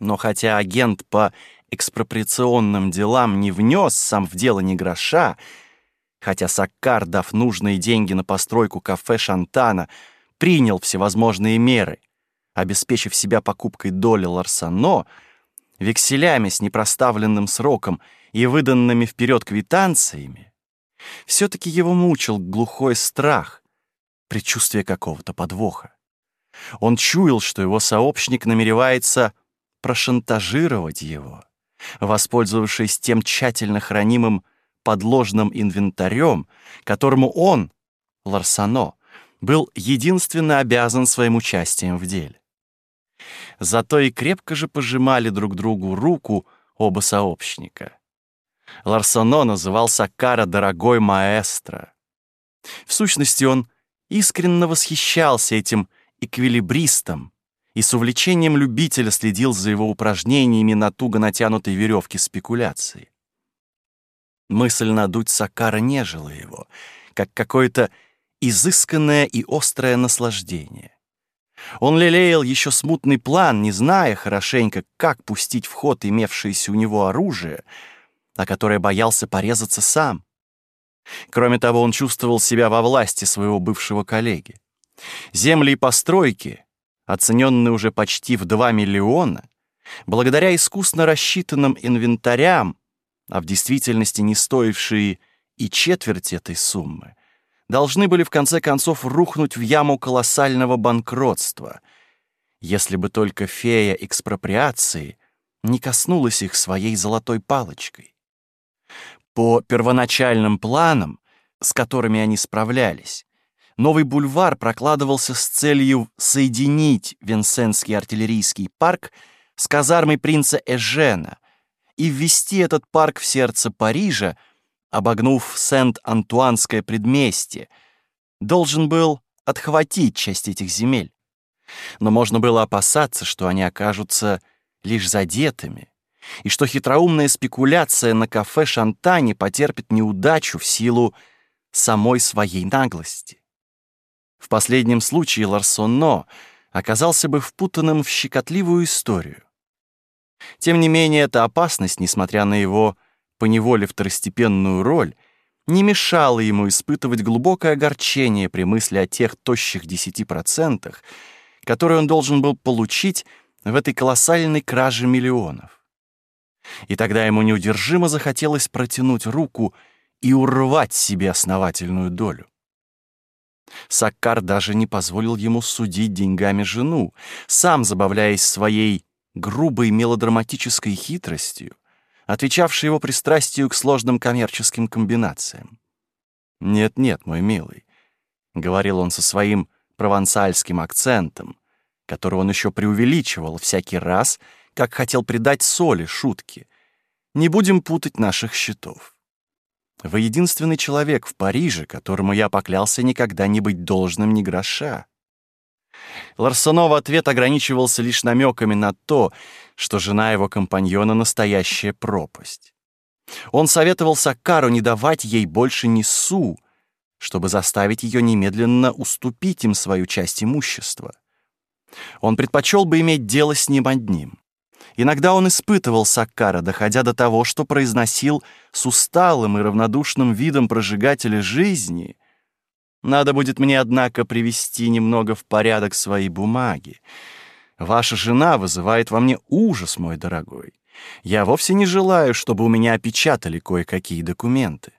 Но хотя агент по экспроприационным делам не внес сам в дело ни гроша, хотя Саккар, дав нужные деньги на постройку кафе Шантана, принял всевозможные меры, обеспечив себя покупкой доли Ларсано, векселями с непроставленным сроком и выданными вперед квитанциями, все-таки его мучил глухой страх, предчувствие какого-то подвоха. Он чуял, что его сообщник намеревается прошантажировать его, воспользовавшись тем тщательно хранимым подложным инвентарем, которому он, Ларсано, был единственно обязан своим участием в деле. Зато и крепко же пожимали друг другу руку оба сообщника. Ларсоно называл Саккара «дорогой маэстро». В сущности, он искренне восхищался этим эквилибристом и с увлечением любителя следил за его упражнениями на туго натянутой веревке спекуляции. Мысль надуть Сакара нежила его, как какое-то изысканное и острое наслаждение. Он лелеял еще смутный план, не зная хорошенько, как пустить в ход имевшееся у него оружие, на которое боялся порезаться сам. Кроме того, он чувствовал себя во власти своего бывшего коллеги. Земли и постройки, оцененные уже почти в 2 миллиона, благодаря искусно рассчитанным инвентарям, а в действительности не стоившие и четверти этой суммы, должны были в конце концов рухнуть в яму колоссального банкротства, если бы только фея экспроприации не коснулась их своей золотой палочкой. По первоначальным планам, с которыми они справлялись, новый бульвар прокладывался с целью соединить Винсентский артиллерийский парк с казармой принца Эжена и ввести этот парк в сердце Парижа, обогнув Сент-Антуанское предместье, должен был отхватить часть этих земель. Но можно было опасаться, что они окажутся лишь задетыми, и что хитроумная спекуляция на кафе Шантани потерпит неудачу в силу самой своей наглости. В последнем случае Ларсонно оказался бы впутанным в щекотливую историю. Тем не менее, эта опасность, несмотря на его поневоле второстепенную роль, не мешало ему испытывать глубокое огорчение при мысли о тех тощих 10%, которые он должен был получить в этой колоссальной краже миллионов. И тогда ему неудержимо захотелось протянуть руку и урвать себе основательную долю. Саккар даже не позволил ему судить деньгами жену, сам забавляясь своей грубой мелодраматической хитростью, отвечавший его пристрастию к сложным коммерческим комбинациям. «Нет-нет, мой милый», — говорил он со своим провансальским акцентом, который он еще преувеличивал всякий раз, как хотел придать соли шутке. «Не будем путать наших счетов. Вы единственный человек в Париже, которому я поклялся никогда не быть должным ни гроша. Ларсоно в ответ ограничивался лишь намеками на то, что жена его компаньона — настоящая пропасть. Он советовал Саккару не давать ей больше ни су, чтобы заставить ее немедленно уступить им свою часть имущества. Он предпочел бы иметь дело с ним одним. Иногда он испытывал Саккара, доходя до того, что произносил с усталым и равнодушным видом прожигателя жизни — надо будет мне, однако, привести немного в порядок свои бумаги. Ваша жена вызывает во мне ужас, мой дорогой. Я вовсе не желаю, чтобы у меня опечатали кое-какие документы.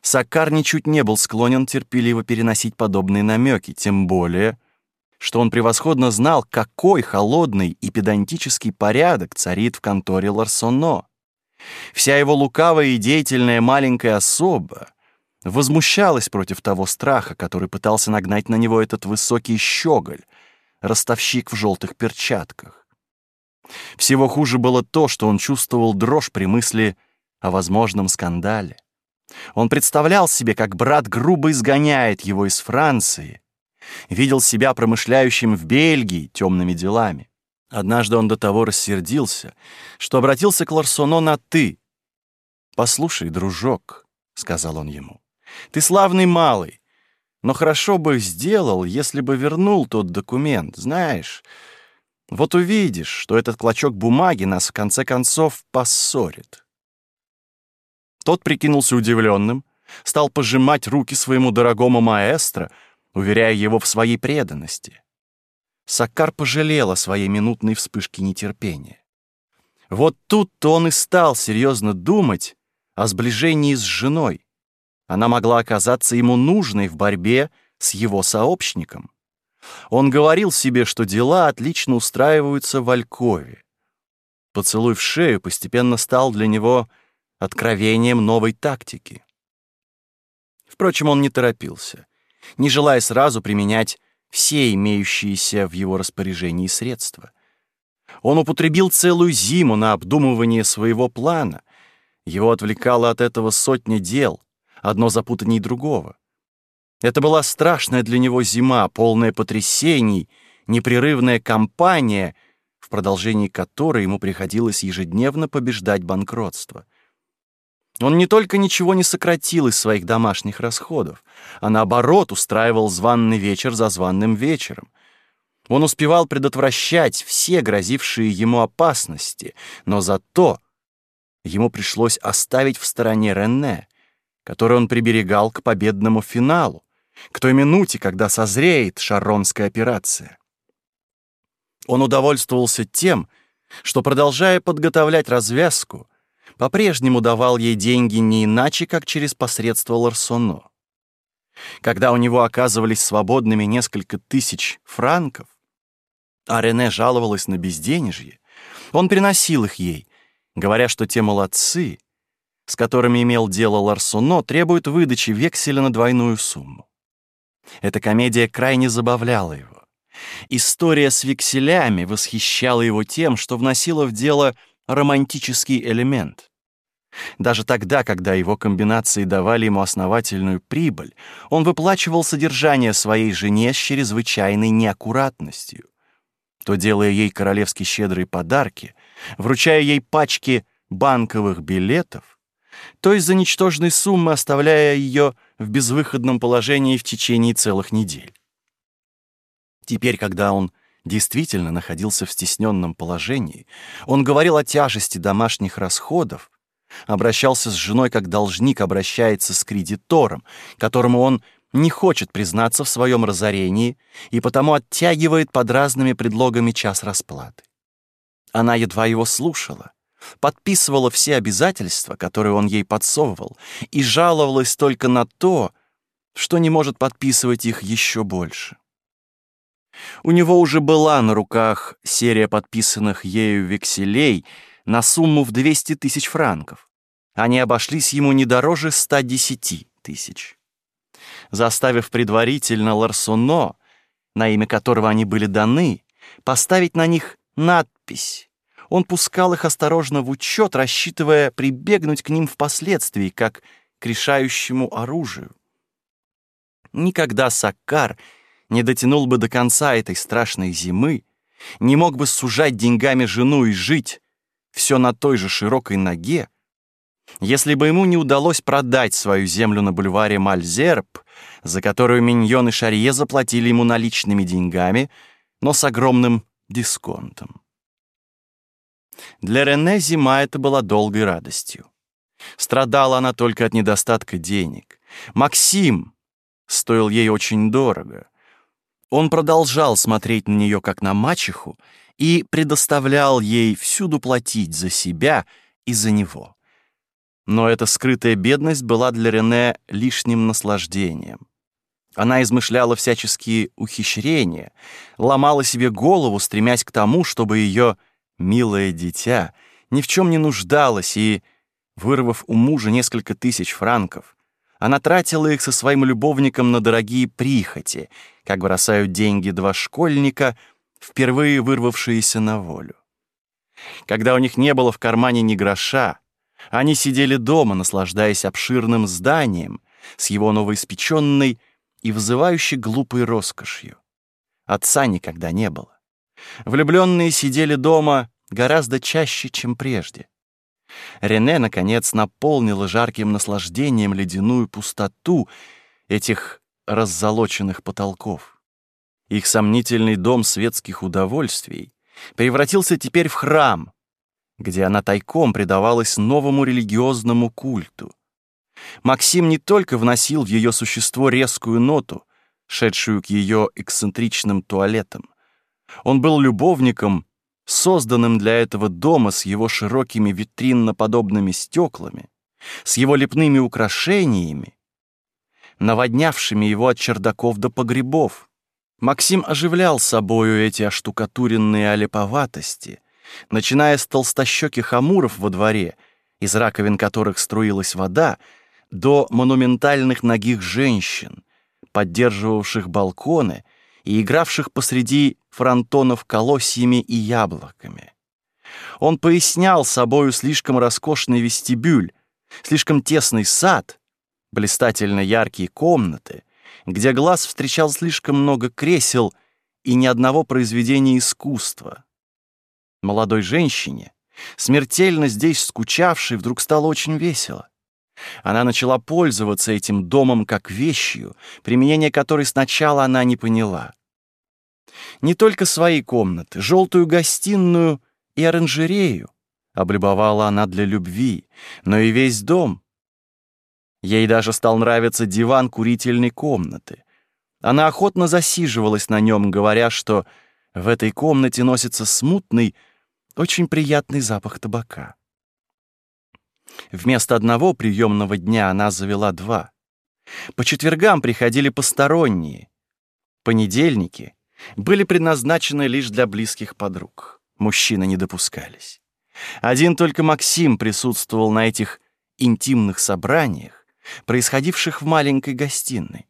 Саккар ничуть не был склонен терпеливо переносить подобные намеки, тем более, что он превосходно знал, какой холодный и педантический порядок царит в конторе Ларсоно. Вся его лукавая и деятельная маленькая особа возмущалась против того страха, который пытался нагнать на него этот высокий щеголь, ростовщик в желтых перчатках. Всего хуже было то, что он чувствовал дрожь при мысли о возможном скандале. Он представлял себе, как брат грубо изгоняет его из Франции, видел себя промышляющим в Бельгии темными делами. Однажды он до того рассердился, что обратился к Ларсоно на «ты». «Послушай, дружок», — сказал он ему, ты славный малый. Но хорошо бы сделал, если бы вернул тот документ. Знаешь, Вот увидишь, что этот клочок бумаги нас в конце концов поссорит. Тот прикинулся удивленным, стал пожимать руки своему дорогому маэстро, уверяя его в своей преданности. Саккар пожалел о своей минутной вспышке нетерпения. Вот тут-то он и стал серьезно думать о сближении с женой. Она могла оказаться ему нужной в борьбе с его сообщником. Он говорил себе, что дела отлично устраиваются в Алькове. Поцелуй в шею постепенно стал для него откровением новой тактики. Впрочем, он не торопился, не желая сразу применять все имеющиеся в его распоряжении средства. Он употребил целую зиму на обдумывание своего плана. Его отвлекало от этого сотня дел, одно запутанней другого. Это была страшная для него зима, полная потрясений, непрерывная кампания, в продолжении которой ему приходилось ежедневно побеждать банкротство. Он не только ничего не сократил из своих домашних расходов, а наоборот устраивал званный вечер за званным вечером. Он успевал предотвращать все грозившие ему опасности, но зато ему пришлось оставить в стороне Рене, который он приберегал к победному финалу, к той минуте, когда созреет шаронская операция. Он удовольствовался тем, что, продолжая подготовлять развязку, по-прежнему давал ей деньги не иначе, как через посредство Ларсоно. Когда у него оказывались свободными несколько тысяч франков, а Рене жаловалась на безденежье, он приносил их ей, говоря, что те молодцы, с которыми имел дело Ларсоно, требуют выдачи векселя на двойную сумму. Эта комедия крайне забавляла его. История с векселями восхищала его тем, что вносила в дело романтический элемент. Даже тогда, когда его комбинации давали ему основательную прибыль, он выплачивал содержание своей жене с чрезвычайной неаккуратностью. То делая ей королевски щедрые подарки, вручая ей пачки банковых билетов, то из-за ничтожной суммы оставляя ее в безвыходном положении в течение целых недель. Теперь, когда он действительно находился в стесненном положении, он говорил о тяжести домашних расходов, обращался с женой как должник обращается с кредитором, которому он не хочет признаться в своем разорении и потому оттягивает под разными предлогами час расплаты. Она едва его слушала, подписывала все обязательства, которые он ей подсовывал, и жаловалась только на то, что не может подписывать их еще больше. У него уже была на руках серия подписанных ею векселей на сумму в 200 тысяч франков. Они обошлись ему не дороже 110 тысяч. Заставив предварительно Ларсоно, на имя которого они были даны, поставить на них надпись он пускал их осторожно в учет, рассчитывая прибегнуть к ним впоследствии, как к решающему оружию. Никогда Саккар не дотянул бы до конца этой страшной зимы, не мог бы сужать деньгами жену и жить все на той же широкой ноге, если бы ему не удалось продать свою землю на бульваре Мальзерб, за которую миньоны Шарье заплатили ему наличными деньгами, но с огромным дисконтом. Для Рене зима это была долгой радостью. Страдала она только от недостатка денег. Максим стоил ей очень дорого. Он продолжал смотреть на нее как на мачеху и предоставлял ей всюду платить за себя и за него. Но эта скрытая бедность была для Рене лишним наслаждением. Она измышляла всяческие ухищрения, ломала себе голову, стремясь к тому, чтобы ее Милое дитя ни в чем не нуждалась и, вырвав у мужа несколько тысяч франков, она тратила их со своим любовником на дорогие прихоти, как бросают деньги два школьника, впервые вырвавшиеся на волю. Когда у них не было в кармане ни гроша, они сидели дома, наслаждаясь обширным зданием с его новоиспеченной и вызывающей глупой роскошью. Отца никогда не было. Влюбленные сидели дома гораздо чаще, чем прежде. Рене, наконец, наполнила жарким наслаждением ледяную пустоту этих раззолоченных потолков. Их сомнительный дом светских удовольствий превратился теперь в храм, где она тайком предавалась новому религиозному культу. Максим не только вносил в ее существо резкую ноту, шедшую к ее эксцентричным туалетам. Он был любовником, созданным для этого дома с его широкими витринно-подобными стеклами, с его лепными украшениями, наводнявшими его от чердаков до погребов. Максим оживлял собою эти оштукатуренные олеповатости, начиная с толстощеких амуров во дворе, из раковин которых струилась вода, до монументальных ногих женщин, поддерживавших балконы и игравших посреди фронтонов колосьями и яблоками. Он пояснял собою слишком роскошный вестибюль, слишком тесный сад, блистательно яркие комнаты, где глаз встречал слишком много кресел и ни одного произведения искусства. Молодой женщине, смертельно здесь скучавшей, вдруг стало очень весело. Она начала пользоваться этим домом как вещью, применение которой сначала она не поняла. Не только свои комнаты, желтую гостиную и оранжерею облюбовала она для любви, но и весь дом. Ей даже стал нравиться диван курительной комнаты. Она охотно засиживалась на нем, говоря, что в этой комнате носится смутный, очень приятный запах табака. Вместо одного приемного дня она завела два. По четвергам приходили посторонние. Понедельники были предназначены лишь для близких подруг. Мужчины не допускались. Один только Максим присутствовал на этих интимных собраниях, происходивших в маленькой гостиной.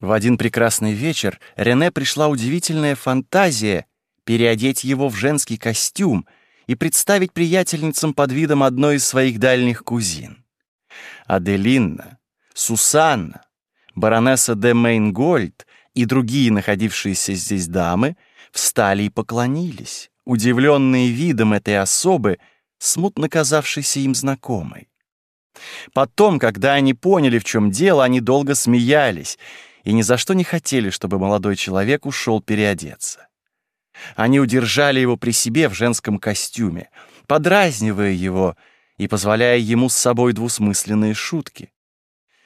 В один прекрасный вечер Рене пришла удивительная фантазия переодеть его в женский костюм — и представить приятельницам под видом одной из своих дальних кузин. Аделинна, Сусанна, баронесса де Мейнгольд и другие находившиеся здесь дамы встали и поклонились, удивленные видом этой особы, смутно казавшейся им знакомой. Потом, когда они поняли, в чем дело, они долго смеялись и ни за что не хотели, чтобы молодой человек ушел переодеться. Они удержали его при себе в женском костюме, подразнивая его и позволяя ему с собой двусмысленные шутки.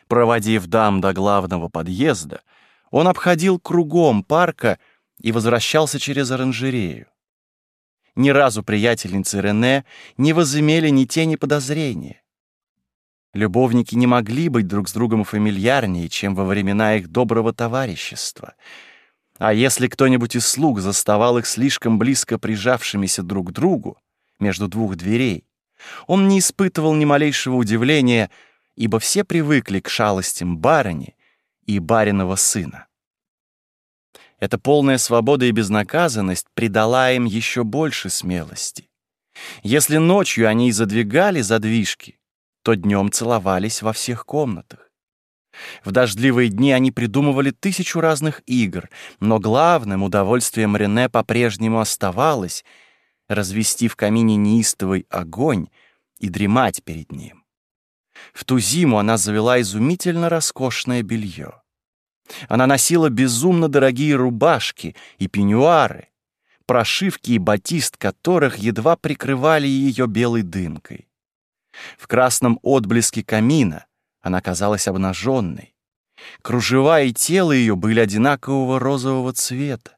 Проводив дам до главного подъезда, он обходил кругом парка и возвращался через оранжерею. Ни разу приятельницы Рене не возымели ни тени подозрения. Любовники не могли быть друг с другом фамильярнее, чем во времена их доброго товарищества — а если кто-нибудь из слуг заставал их слишком близко прижавшимися друг к другу между двух дверей, он не испытывал ни малейшего удивления, ибо все привыкли к шалостям барыни и бариного сына. Эта полная свобода и безнаказанность придала им еще больше смелости. Если ночью они задвигали задвижки, то днем целовались во всех комнатах. В дождливые дни они придумывали тысячу разных игр, но главным удовольствием Рене по-прежнему оставалось развести в камине неистовый огонь и дремать перед ним. В ту зиму она завела изумительно роскошное белье. Она носила безумно дорогие рубашки и пеньюары, прошивки и батист которых едва прикрывали ее белой дымкой. В красном отблеске камина — она казалась обнаженной. Кружева и тело ее были одинакового розового цвета.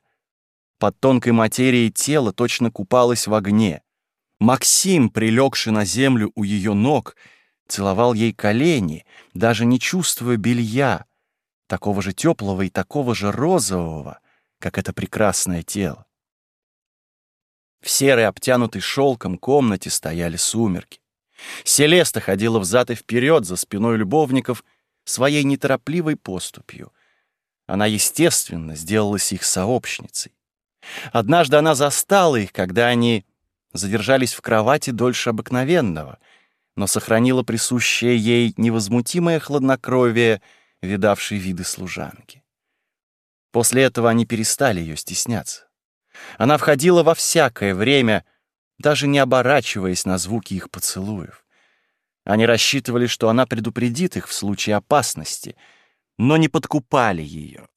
Под тонкой материей тело точно купалось в огне. Максим, прилегший на землю у ее ног, целовал ей колени, даже не чувствуя белья, такого же теплого и такого же розового, как это прекрасное тело. В серой, обтянутой шелком комнате стояли сумерки. Селеста ходила взад и вперед за спиной любовников своей неторопливой поступью. Она, естественно, сделалась их сообщницей. Однажды она застала их, когда они задержались в кровати дольше обыкновенного, но сохранила присущее ей невозмутимое хладнокровие, видавшей виды служанки. После этого они перестали ее стесняться. Она входила во всякое время — даже не оборачиваясь на звуки их поцелуев. Они рассчитывали, что она предупредит их в случае опасности, но не подкупали ее.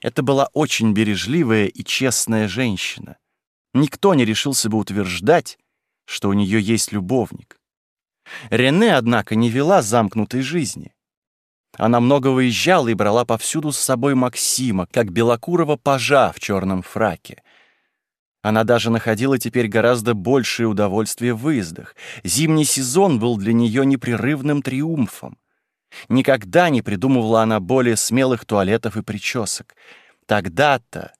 Это была очень бережливая и честная женщина, никто не решился бы утверждать, что у нее есть любовник. Рене, однако, не вела замкнутой жизни. Она много выезжала и брала повсюду с собой Максима, как белокурого пажа в черном фраке. Она даже находила теперь гораздо большее удовольствие в выездах. Зимний сезон был для нее непрерывным триумфом. Никогда не придумывала она более смелых туалетов и причесок. Тогда-то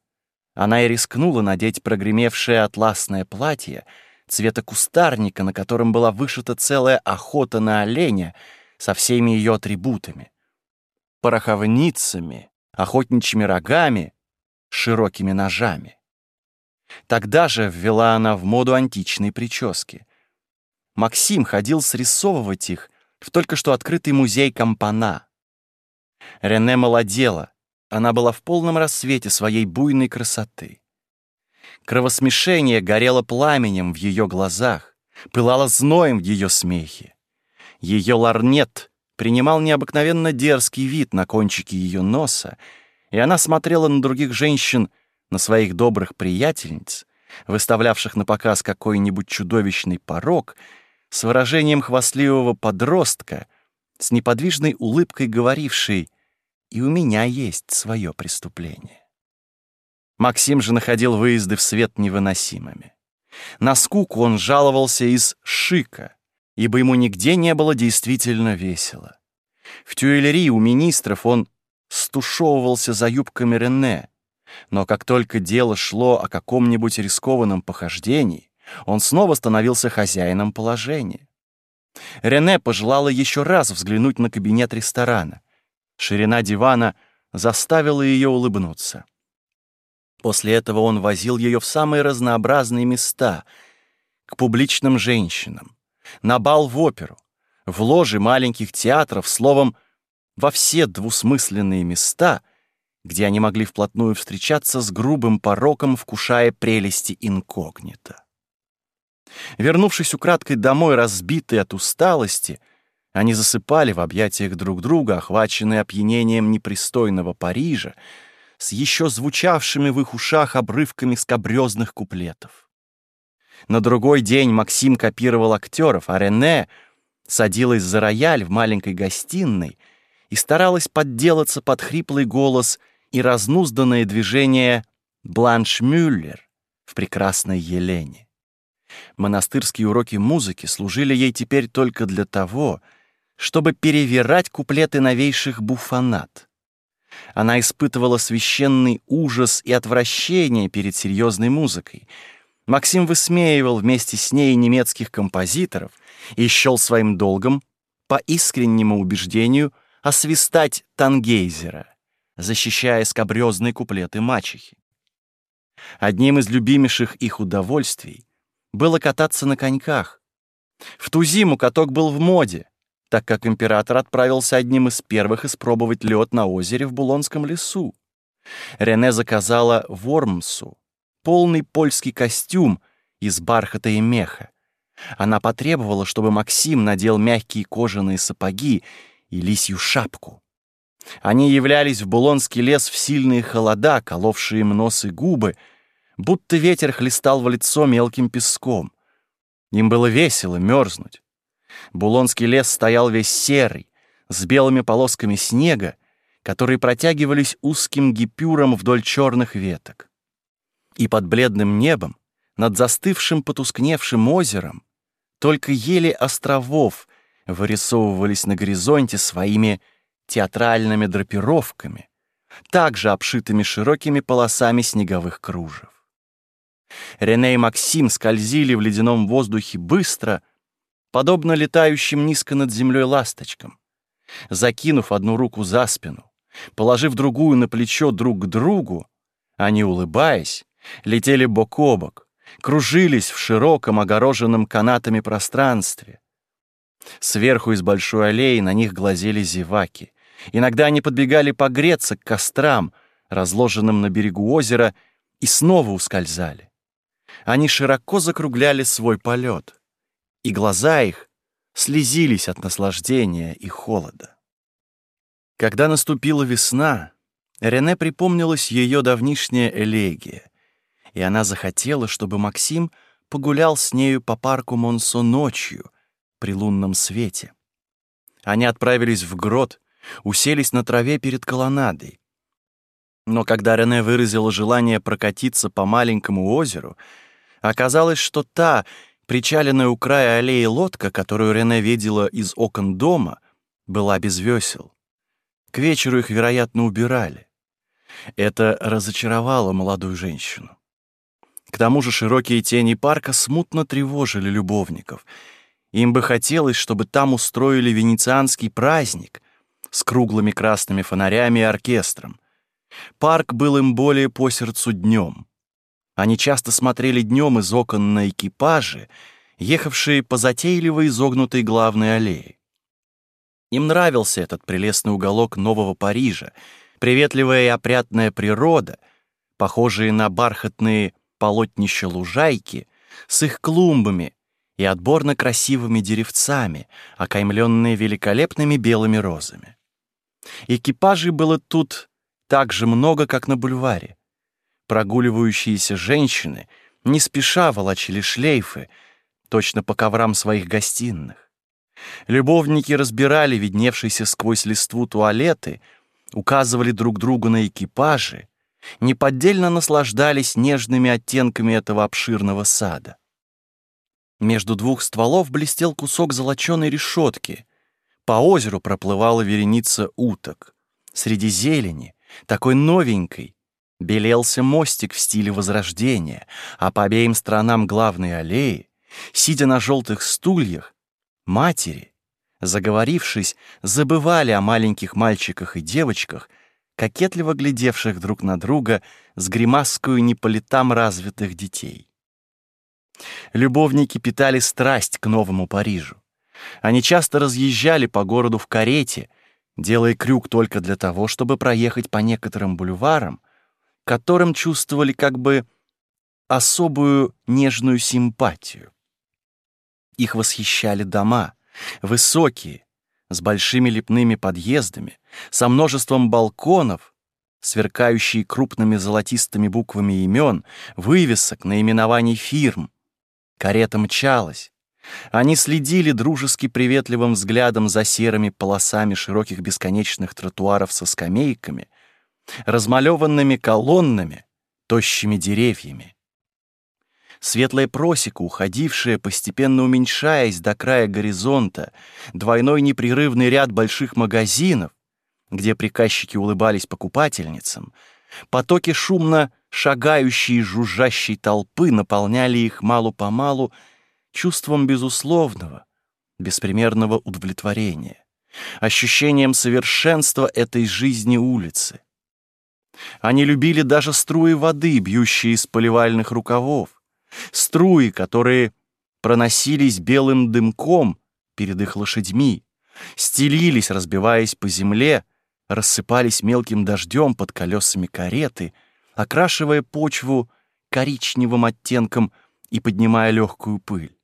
она и рискнула надеть прогремевшее атласное платье цвета кустарника, на котором была вышита целая охота на оленя со всеми ее атрибутами пороховницами, охотничьими рогами, широкими ножами. Тогда же ввела она в моду античные прически. Максим ходил срисовывать их в только что открытый музей Кампана. Рене молодела, она была в полном рассвете своей буйной красоты. Кровосмешение горело пламенем в ее глазах, пылало зноем в ее смехе. Ее ларнет принимал необыкновенно дерзкий вид на кончике ее носа, и она смотрела на других женщин, на своих добрых приятельниц, выставлявших на показ какой-нибудь чудовищный порог, с выражением хвастливого подростка, с неподвижной улыбкой говорившей «И у меня есть свое преступление». Максим же находил выезды в свет невыносимыми. На скуку он жаловался из шика — ибо ему нигде не было действительно весело. В Тюэллерии у министров он стушевывался за юбками Рене, но как только дело шло о каком-нибудь рискованном похождении, он снова становился хозяином положения. Рене пожелала еще раз взглянуть на кабинет ресторана. Ширина дивана заставила ее улыбнуться. После этого он возил ее в самые разнообразные места, к публичным женщинам, на бал в оперу, в ложи маленьких театров, словом, во все двусмысленные места, где они могли вплотную встречаться с грубым пороком, вкушая прелести инкогнито. Вернувшись украдкой домой, разбитые от усталости, они засыпали в объятиях друг друга, охваченные опьянением непристойного Парижа, с еще звучавшими в их ушах обрывками скобрезных куплетов. На другой день Максим копировал актеров, а Рене садилась за рояль в маленькой гостиной и старалась подделаться под хриплый голос и разнузданное движение Бланш Мюллер в «Прекрасной Елене». Монастырские уроки музыки служили ей теперь только для того, чтобы перевирать куплеты новейших буфонат. Она испытывала священный ужас и отвращение перед серьезной музыкой — Максим высмеивал вместе с ней немецких композиторов и счел своим долгом, по искреннему убеждению, освистать Тангейзера, защищая скобрёзные куплеты мачехи. Одним из любимейших их удовольствий было кататься на коньках. В ту зиму каток был в моде, так как император отправился одним из первых испробовать лед на озере в Булонском лесу. Рене заказала Вормсу, полный польский костюм из бархата и меха. Она потребовала, чтобы Максим надел мягкие кожаные сапоги и лисью шапку. Они являлись в Булонский лес в сильные холода, коловшие им нос и губы, будто ветер хлестал в лицо мелким песком. Им было весело мерзнуть. Булонский лес стоял весь серый, с белыми полосками снега, которые протягивались узким гипюром вдоль черных веток. И под бледным небом, над застывшим потускневшим озером, только ели островов вырисовывались на горизонте своими театральными драпировками, также обшитыми широкими полосами снеговых кружев. Рене и Максим скользили в ледяном воздухе быстро, подобно летающим низко над землей ласточкам. Закинув одну руку за спину, положив другую на плечо друг к другу, они, улыбаясь, летели бок о бок, кружились в широком огороженном канатами пространстве. Сверху из большой аллеи на них глазели зеваки. Иногда они подбегали погреться к кострам, разложенным на берегу озера, и снова ускользали. Они широко закругляли свой полет, и глаза их слезились от наслаждения и холода. Когда наступила весна, Рене припомнилась ее давнишняя элегия, и она захотела, чтобы Максим погулял с нею по парку Монсо ночью при лунном свете. Они отправились в грот, уселись на траве перед колоннадой. Но когда Рене выразила желание прокатиться по маленькому озеру, оказалось, что та, причаленная у края аллеи лодка, которую Рене видела из окон дома, была без весел. К вечеру их, вероятно, убирали. Это разочаровало молодую женщину. К тому же широкие тени парка смутно тревожили любовников. Им бы хотелось, чтобы там устроили венецианский праздник с круглыми красными фонарями и оркестром. Парк был им более по сердцу днем. Они часто смотрели днем из окон на экипажи, ехавшие по затейливо изогнутой главной аллее. Им нравился этот прелестный уголок Нового Парижа, приветливая и опрятная природа, похожие на бархатные полотнища лужайки с их клумбами и отборно красивыми деревцами, окаймленные великолепными белыми розами. Экипажей было тут так же много, как на бульваре. Прогуливающиеся женщины не спеша волочили шлейфы, точно по коврам своих гостиных. Любовники разбирали видневшиеся сквозь листву туалеты, указывали друг другу на экипажи, неподдельно наслаждались нежными оттенками этого обширного сада. Между двух стволов блестел кусок золоченой решетки. По озеру проплывала вереница уток. Среди зелени такой новенькой, белелся мостик в стиле Возрождения, а по обеим сторонам главной аллеи, сидя на желтых стульях, матери, заговорившись, забывали о маленьких мальчиках и девочках, кокетливо глядевших друг на друга с гримаскою не развитых детей. Любовники питали страсть к новому Парижу. Они часто разъезжали по городу в карете — делая крюк только для того, чтобы проехать по некоторым бульварам, которым чувствовали как бы особую нежную симпатию. Их восхищали дома, высокие, с большими лепными подъездами, со множеством балконов, сверкающие крупными золотистыми буквами имен, вывесок, наименований фирм. Карета мчалась, они следили дружески приветливым взглядом за серыми полосами широких бесконечных тротуаров со скамейками, размалеванными колоннами, тощими деревьями. Светлая просека, уходившая, постепенно уменьшаясь до края горизонта, двойной непрерывный ряд больших магазинов, где приказчики улыбались покупательницам, потоки шумно шагающей и жужжащей толпы наполняли их мало-помалу чувством безусловного, беспримерного удовлетворения, ощущением совершенства этой жизни улицы. Они любили даже струи воды, бьющие из поливальных рукавов, струи, которые проносились белым дымком перед их лошадьми, стелились, разбиваясь по земле, рассыпались мелким дождем под колесами кареты, окрашивая почву коричневым оттенком и поднимая легкую пыль.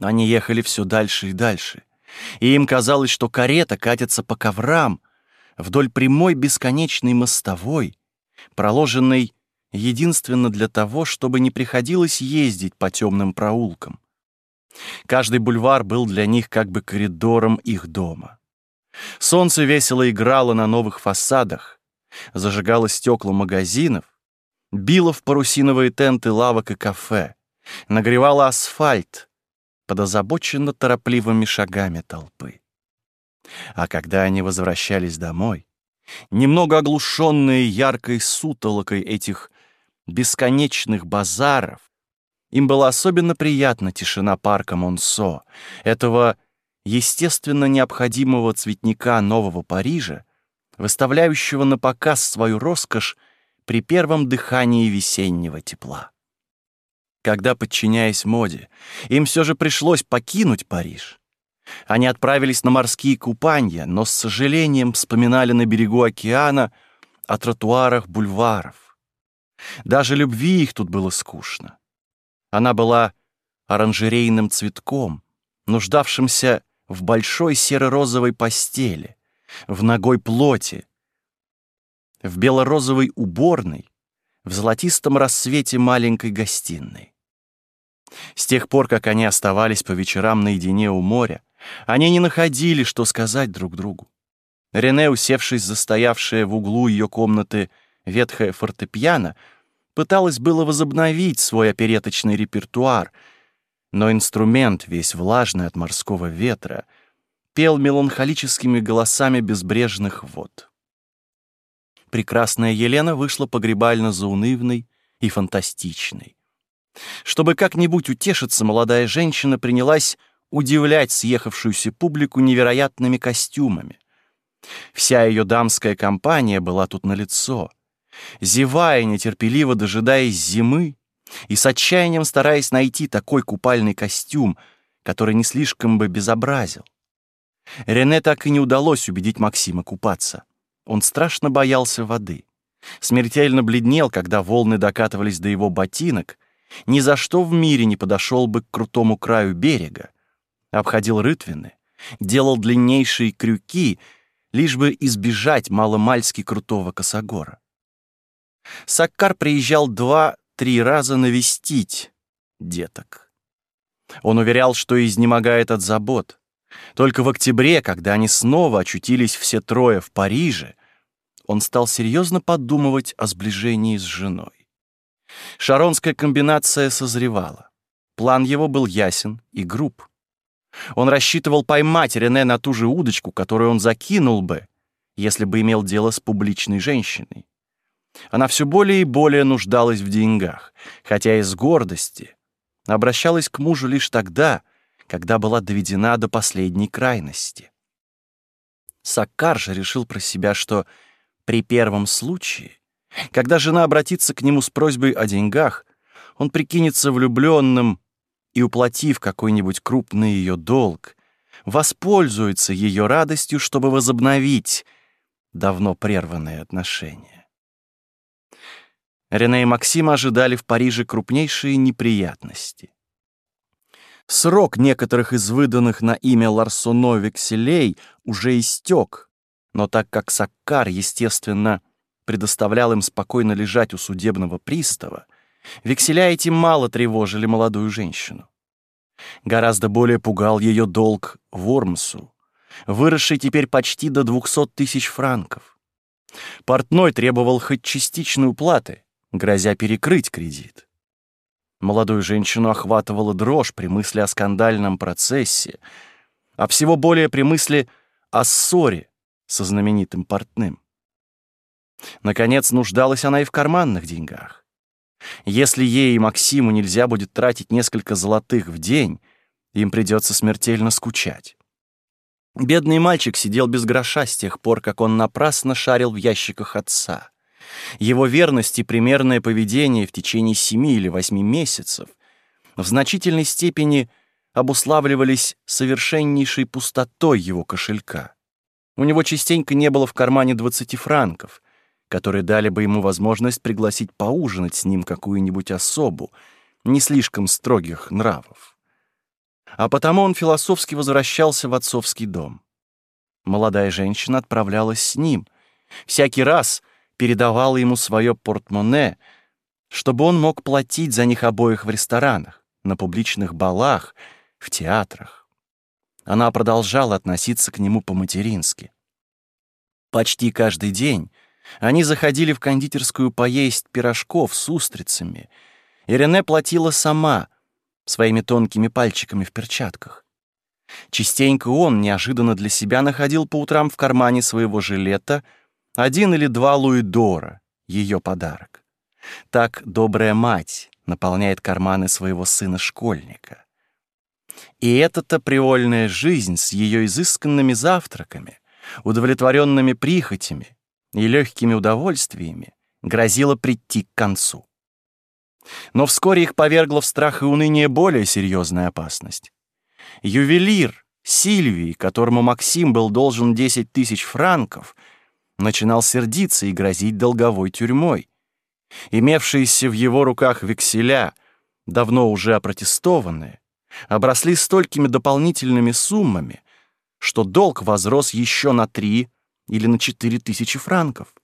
Они ехали все дальше и дальше, и им казалось, что карета катится по коврам вдоль прямой бесконечной мостовой, проложенной единственно для того, чтобы не приходилось ездить по темным проулкам. Каждый бульвар был для них как бы коридором их дома. Солнце весело играло на новых фасадах, зажигало стекла магазинов, било в парусиновые тенты лавок и кафе, нагревало асфальт, под озабоченно торопливыми шагами толпы. А когда они возвращались домой, немного оглушенные яркой сутолокой этих бесконечных базаров, им была особенно приятна тишина парка Монсо, этого естественно необходимого цветника Нового Парижа, выставляющего на показ свою роскошь при первом дыхании весеннего тепла когда, подчиняясь моде, им все же пришлось покинуть Париж. Они отправились на морские купания, но с сожалением вспоминали на берегу океана о тротуарах бульваров. Даже любви их тут было скучно. Она была оранжерейным цветком, нуждавшимся в большой серо-розовой постели, в ногой плоти, в бело-розовой уборной, в золотистом рассвете маленькой гостиной. С тех пор, как они оставались по вечерам наедине у моря, они не находили, что сказать друг другу. Рене, усевшись за стоявшее в углу ее комнаты ветхое фортепиано, пыталась было возобновить свой опереточный репертуар, но инструмент, весь влажный от морского ветра, пел меланхолическими голосами безбрежных вод. Прекрасная Елена вышла погребально заунывной и фантастичной. Чтобы как-нибудь утешиться, молодая женщина принялась удивлять съехавшуюся публику невероятными костюмами. Вся ее дамская компания была тут налицо. Зевая, нетерпеливо дожидаясь зимы и с отчаянием стараясь найти такой купальный костюм, который не слишком бы безобразил. Рене так и не удалось убедить Максима купаться. Он страшно боялся воды. Смертельно бледнел, когда волны докатывались до его ботинок, ни за что в мире не подошел бы к крутому краю берега, обходил рытвины, делал длиннейшие крюки, лишь бы избежать маломальски крутого косогора. Саккар приезжал два-три раза навестить деток. Он уверял, что изнемогает от забот. Только в октябре, когда они снова очутились все трое в Париже, он стал серьезно подумывать о сближении с женой. Шаронская комбинация созревала. План его был ясен и груб. Он рассчитывал поймать Рене на ту же удочку, которую он закинул бы, если бы имел дело с публичной женщиной. Она все более и более нуждалась в деньгах, хотя из гордости обращалась к мужу лишь тогда, когда была доведена до последней крайности. Саккар же решил про себя, что при первом случае когда жена обратится к нему с просьбой о деньгах, он прикинется влюбленным и, уплатив какой-нибудь крупный ее долг, воспользуется ее радостью, чтобы возобновить давно прерванные отношения. Рене и Максим ожидали в Париже крупнейшие неприятности. Срок некоторых из выданных на имя Ларсоно векселей уже истек, но так как Саккар, естественно, предоставлял им спокойно лежать у судебного пристава, векселя эти мало тревожили молодую женщину. Гораздо более пугал ее долг Вормсу, выросший теперь почти до 200 тысяч франков. Портной требовал хоть частичной уплаты, грозя перекрыть кредит. Молодую женщину охватывала дрожь при мысли о скандальном процессе, а всего более при мысли о ссоре со знаменитым портным. Наконец, нуждалась она и в карманных деньгах. Если ей и Максиму нельзя будет тратить несколько золотых в день, им придется смертельно скучать. Бедный мальчик сидел без гроша с тех пор, как он напрасно шарил в ящиках отца. Его верность и примерное поведение в течение семи или восьми месяцев в значительной степени обуславливались совершеннейшей пустотой его кошелька. У него частенько не было в кармане двадцати франков — которые дали бы ему возможность пригласить поужинать с ним какую-нибудь особу, не слишком строгих нравов. А потому он философски возвращался в отцовский дом. Молодая женщина отправлялась с ним, всякий раз передавала ему свое портмоне, чтобы он мог платить за них обоих в ресторанах, на публичных балах, в театрах. Она продолжала относиться к нему по-матерински. Почти каждый день они заходили в кондитерскую поесть пирожков с устрицами, и Рене платила сама, своими тонкими пальчиками в перчатках. Частенько он неожиданно для себя находил по утрам в кармане своего жилета один или два луидора, ее подарок. Так добрая мать наполняет карманы своего сына-школьника. И эта-то привольная жизнь с ее изысканными завтраками, удовлетворенными прихотями, и легкими удовольствиями грозило прийти к концу. Но вскоре их повергла в страх и уныние более серьезная опасность. Ювелир Сильвии, которому Максим был должен 10 тысяч франков, начинал сердиться и грозить долговой тюрьмой. Имевшиеся в его руках векселя, давно уже опротестованные, обросли столькими дополнительными суммами, что долг возрос еще на три или на четыре тысячи франков.